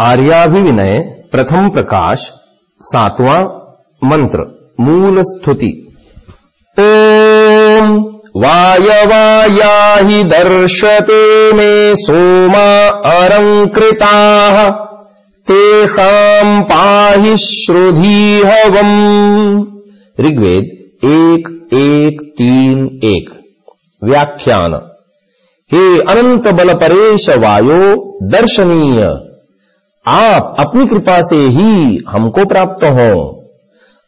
आर्याभिविनय प्रथम प्रकाश सातवां मंत्र मूल स्तुति। ओम वायवाया हि दर्शते मे सोमा अलङ्कृताः तेषाम् पाहि श्रुधी हवम् ऋग्वेद एक एक तीन एक। व्याख्यान। हे अनंत बल परेश वायो दर्शनीय आप अपनी कृपा से ही हमको प्राप्त हो।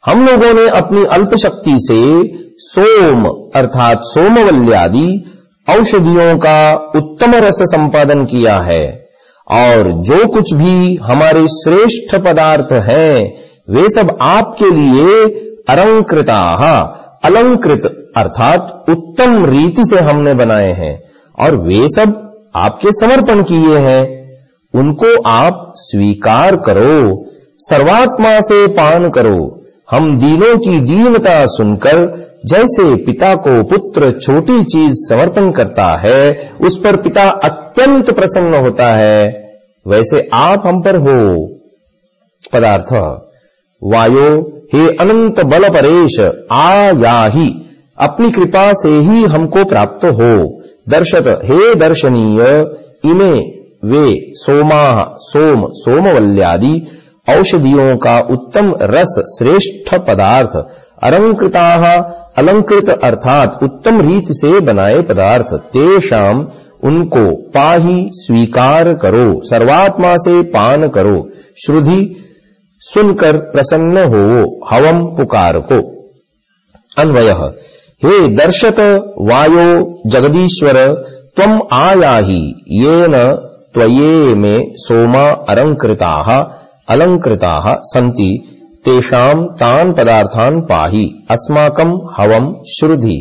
हम लोगों ने अपनी अल्प शक्ति से सोम, अर्थात सोमवल्यादि औषधियों का उत्तम रस संपादन किया है। और जो कुछ भी हमारे श्रेष्ठ पदार्थ हैं, वे सब आपके लिए अलंकृता, अलंकृत, अर्थात उत्तम रीति से हमने बनाए हैं। और वे सब आपके समर्पण किए हैं। उनको आप स्वीकार करो, सर्वात्मा से पान करो। हम दीनों की दीनता सुनकर, जैसे पिता को पुत्र छोटी चीज़ समर्पण करता है, उस पर पिता अत्यंत प्रसन्न होता है। वैसे आप हम पर हो। पदार्थ, वायो, हे अनंत बल परेश, आ या ही, अपनी कृपा से ही हमको प्राप्त हो। दर्शत, हे दर्शनीय, इमे वे सोमा, सोम, सोमवल्यादि औषधियों का उत्तम रस श्रेष्ठ पदार्थ, अलंकृता, अलंकृत अर्थात उत्तम रीत से बनाए पदार्थ तेषाम उनको पाही स्वीकार करो, सर्वात्मा से पान करो श्रुधि सुनकर प्रसन्न हो हवम पुकार को अन्वय, हे दर्शत वायो जगदीश्वर त्वम आयाहि येन त्वये मे सोमा अलङ्कृताः अलङ्कृताः सन्ति तेषाम् तान् पदार्थान् पाहि अस्माकम् हवम् श्रुधि